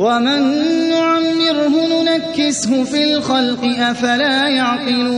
وَمَن نُّعَمِّرْهُ نُنَكِّسْهُ فِي الْخَلْقِ ۖ أَفَلَا يَعْقِلُونَ